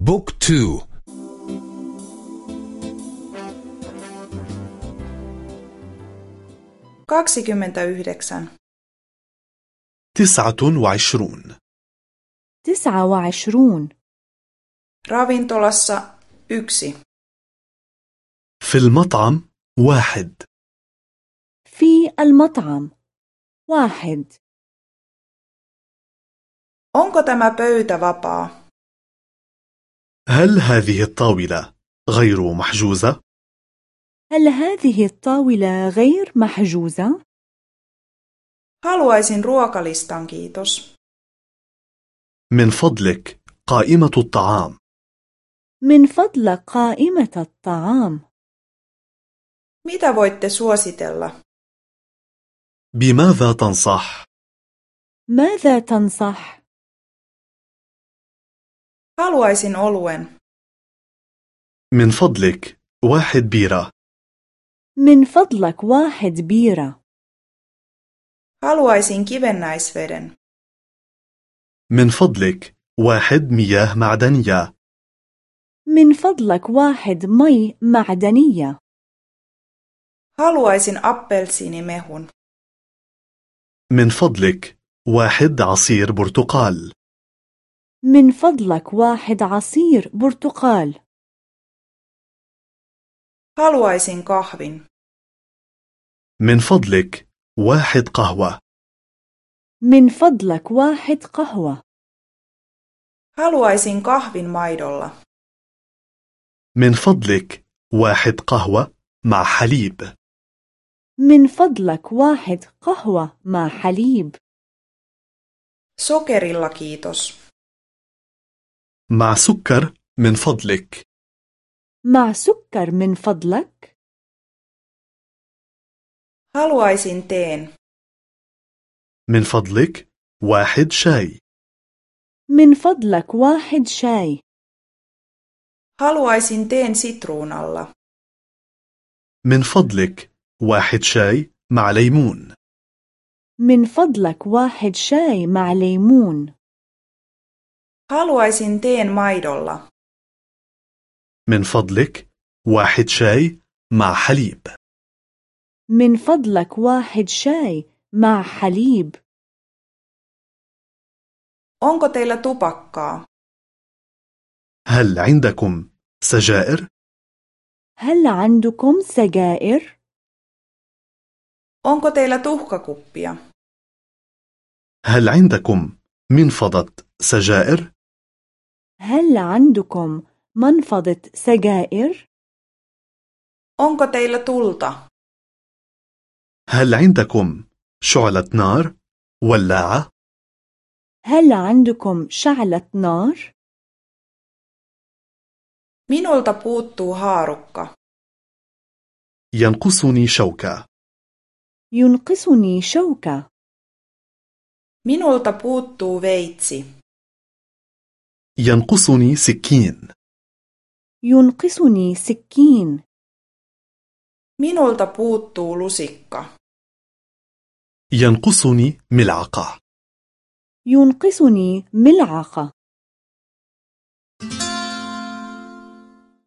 بوك تو. تسعة وعشرون. تسعة وعشرون. رابين طلسة يكسي في المطعم واحد. في المطعم واحد. Onko tämä pöytä vapaa? هل هذه الطاولة غير محجوزة؟ هل هذه الطاولة غير محجوزة؟ haluaisin ruokalistan kiitos من فضلك قائمة الطعام من فضلك قائمة الطعام mitä voitte suositella بماذا تنصح؟ ماذا تنصح؟ Haluaisin oluen. من فضلك واحد بيرة. من فضلك واحد بيرة. Haluaisin kivennäisveden. من فضلك واحد مياه معدنية. من فضلك واحد مي معدنية. Haluaisin appelsiinimehun من فضلك واحد عصير برتقال. من فضلك واحد عصير برتقال. Haluaisin kahvin. من فضلك واحد قهوة. من فضلك واحد قهوة. Haluaisin kahvin maidolla. من فضلك واحد قهوة مع حليب. من فضلك واحد قهوة مع حليب. Sokerilla kiitos. مع سكر من فضلك. مع سكر من فضلك. Haluaisin teen. من فضلك واحد شاي. من فضلك واحد شاي. Haluaisin teen sitruunalla من فضلك واحد شاي مع ليمون. من فضلك واحد شاي مع ليمون. Haluaisin teen maidolla من فضلك واحد شاي مع حليب من فضلك واحد شاي مع حليب onko teillä tupakkaa هل عندكم سجائر؟ هل عندكم سجائر؟ onko teillä tuhkakuppia هل عندكم منفضة سجائر؟ هل عندكم منفضة سجائر؟ onko teillä tulta هل عندكم شعلة نار؟ ولاعة؟ هل عندكم شعلة نار؟ minulta puuttuu haarukka ينقصني شوكة ينقصني شوكة minulta puuttuu veitsi ينقصني سكين. ينقصني سكين. Minulta puuttuu lusikka. ينقصني ملعقة. ينقصني ملعقة.